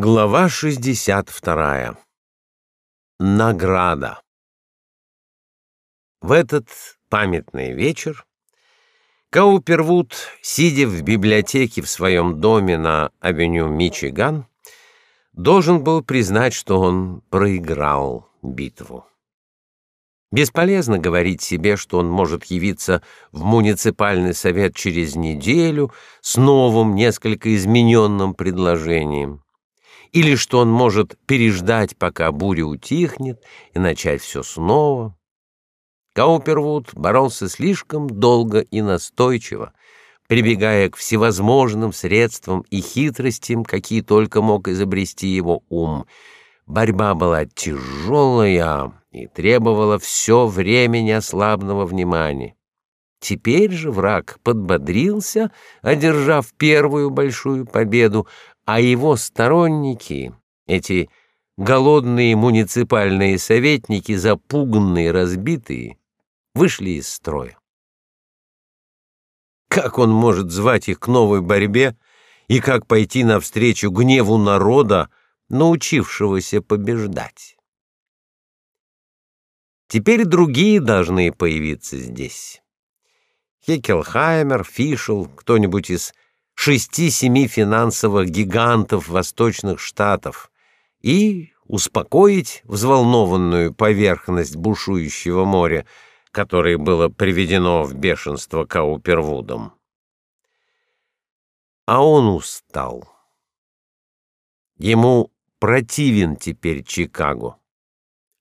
Глава 62. Награда. В этот памятный вечер Каупервуд, сидя в библиотеке в своем доме на авеню Мичиган, должен был признать, что он проиграл битву. Бесполезно говорить себе, что он может явиться в муниципальный совет через неделю с новым, несколько измененным предложением или что он может переждать, пока буря утихнет, и начать все снова. Каупервуд боролся слишком долго и настойчиво, прибегая к всевозможным средствам и хитростям, какие только мог изобрести его ум. Борьба была тяжелая и требовала все время неослабного внимания. Теперь же враг подбодрился, одержав первую большую победу, а его сторонники, эти голодные муниципальные советники, запуганные, разбитые, вышли из строя. Как он может звать их к новой борьбе и как пойти навстречу гневу народа, научившегося побеждать? Теперь другие должны появиться здесь. Хекелхаймер, Фишел, кто-нибудь из шести-семи финансовых гигантов восточных штатов и успокоить взволнованную поверхность бушующего моря, которое было приведено в бешенство Каупервудом. А он устал. Ему противен теперь Чикаго.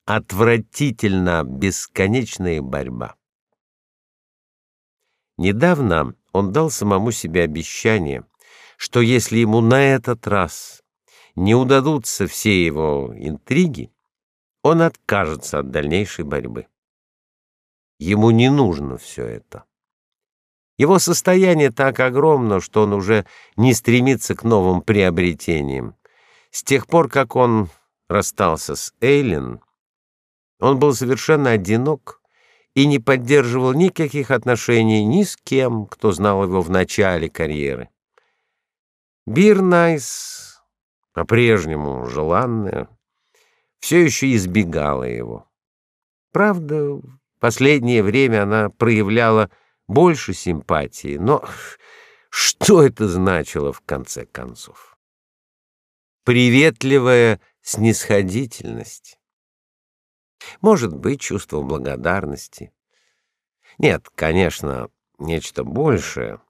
Отвратительно бесконечная борьба. Недавно он дал самому себе обещание, что если ему на этот раз не удадутся все его интриги, он откажется от дальнейшей борьбы. Ему не нужно все это. Его состояние так огромно, что он уже не стремится к новым приобретениям. С тех пор, как он расстался с Эйлин, он был совершенно одинок и не поддерживал никаких отношений ни с кем, кто знал его в начале карьеры. Бирнайс, по-прежнему желанная, все еще избегала его. Правда, в последнее время она проявляла больше симпатии, но что это значило в конце концов? Приветливая снисходительность. Может быть, чувство благодарности. Нет, конечно, нечто большее.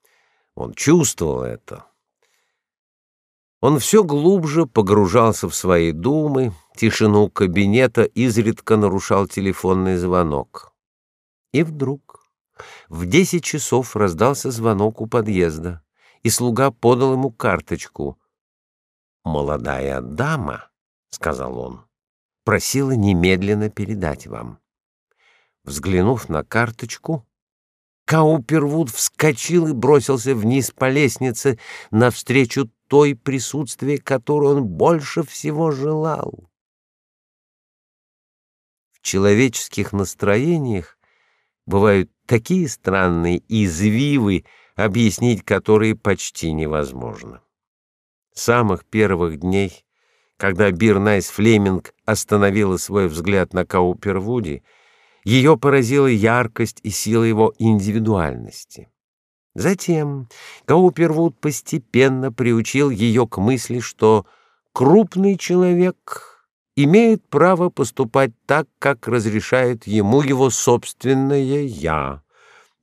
Он чувствовал это. Он все глубже погружался в свои думы, тишину кабинета изредка нарушал телефонный звонок. И вдруг в десять часов раздался звонок у подъезда, и слуга подал ему карточку. «Молодая дама», — сказал он, — «просила немедленно передать вам». Взглянув на карточку, Каупервуд вскочил и бросился вниз по лестнице навстречу той присутствии, которую он больше всего желал. В человеческих настроениях бывают такие странные извивы, объяснить которые почти невозможно. С самых первых дней, когда Бирнайс Флеминг остановила свой взгляд на Каупервуде, ее поразила яркость и сила его индивидуальности. Затем Каупервуд постепенно приучил ее к мысли, что крупный человек имеет право поступать так, как разрешает ему его собственное «я»,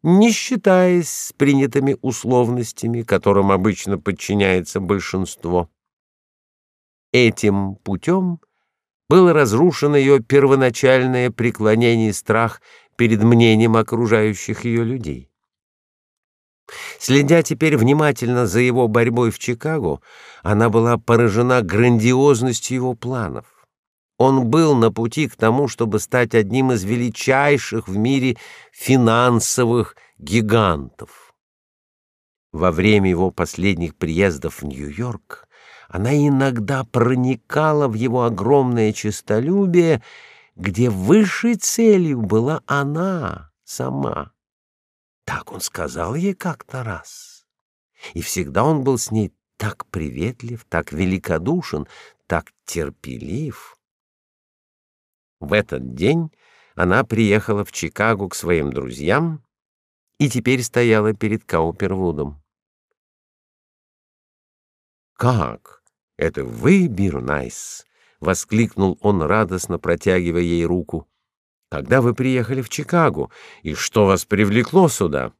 не считаясь с принятыми условностями, которым обычно подчиняется большинство. Этим путем – было разрушено ее первоначальное преклонение и страх перед мнением окружающих ее людей. Следя теперь внимательно за его борьбой в Чикаго, она была поражена грандиозностью его планов. Он был на пути к тому, чтобы стать одним из величайших в мире финансовых гигантов. Во время его последних приездов в Нью-Йорк она иногда проникала в его огромное честолюбие, где высшей целью была она сама. Так он сказал ей как-то раз. И всегда он был с ней так приветлив, так великодушен, так терпелив. В этот день она приехала в Чикаго к своим друзьям и теперь стояла перед Каупервудом. «Как? Это вы, Бирнайс?» — воскликнул он, радостно протягивая ей руку. «Когда вы приехали в Чикаго? И что вас привлекло сюда?»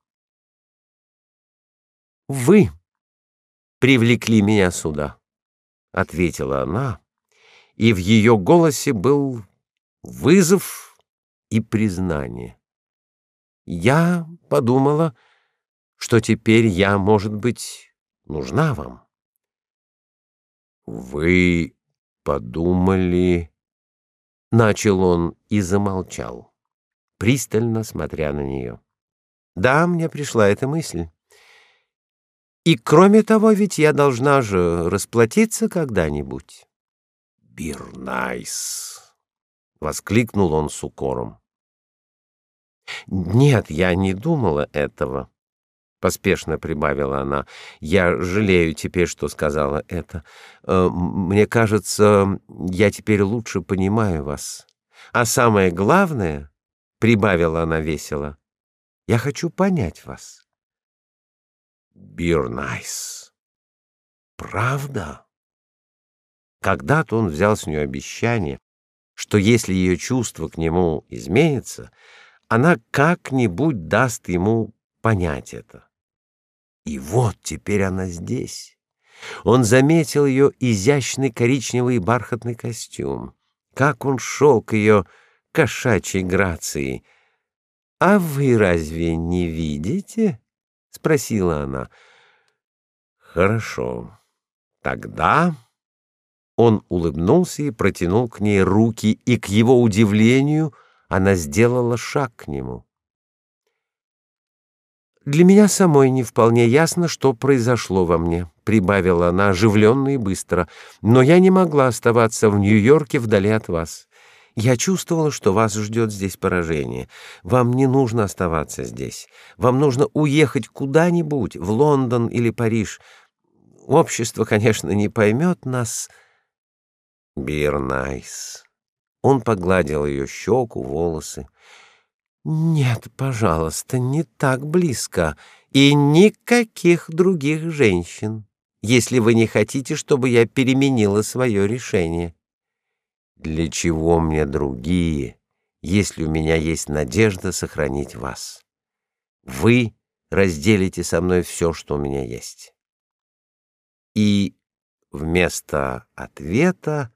«Вы привлекли меня сюда», — ответила она, и в ее голосе был вызов и признание. Я подумала, что теперь я, может быть, нужна вам. Вы подумали, начал он и замолчал, пристально смотря на нее. Да, мне пришла эта мысль. И кроме того, ведь я должна же расплатиться когда-нибудь. Бирнайс, воскликнул он с укором. Нет, я не думала этого, поспешно прибавила она. Я жалею теперь, что сказала это. Э, мне кажется, я теперь лучше понимаю вас. А самое главное, прибавила она весело, я хочу понять вас. Бирнайс. Правда? Когда-то он взял с нее обещание, что если ее чувство к нему изменится, она как-нибудь даст ему понять это. И вот теперь она здесь. Он заметил ее изящный коричневый бархатный костюм, как он шел к ее кошачьей грации. «А вы разве не видите?» — спросила она. «Хорошо. Тогда...» Он улыбнулся и протянул к ней руки, и, к его удивлению, — она сделала шаг к нему. Для меня самой не вполне ясно, что произошло во мне, прибавила она оживленно и быстро. Но я не могла оставаться в Нью-Йорке вдали от вас. Я чувствовала, что вас ждет здесь поражение. Вам не нужно оставаться здесь. Вам нужно уехать куда-нибудь, в Лондон или Париж. Общество, конечно, не поймет нас. Бирнайс. Он погладил ее щеку, волосы. «Нет, пожалуйста, не так близко. И никаких других женщин, если вы не хотите, чтобы я переменила свое решение». «Для чего мне другие, если у меня есть надежда сохранить вас? Вы разделите со мной все, что у меня есть». И вместо ответа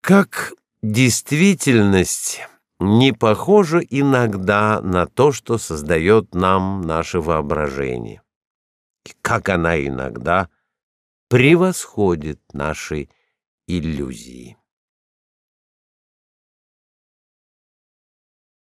Как действительность не похожа иногда на то, что создает нам наше воображение, и как она иногда превосходит наши иллюзии.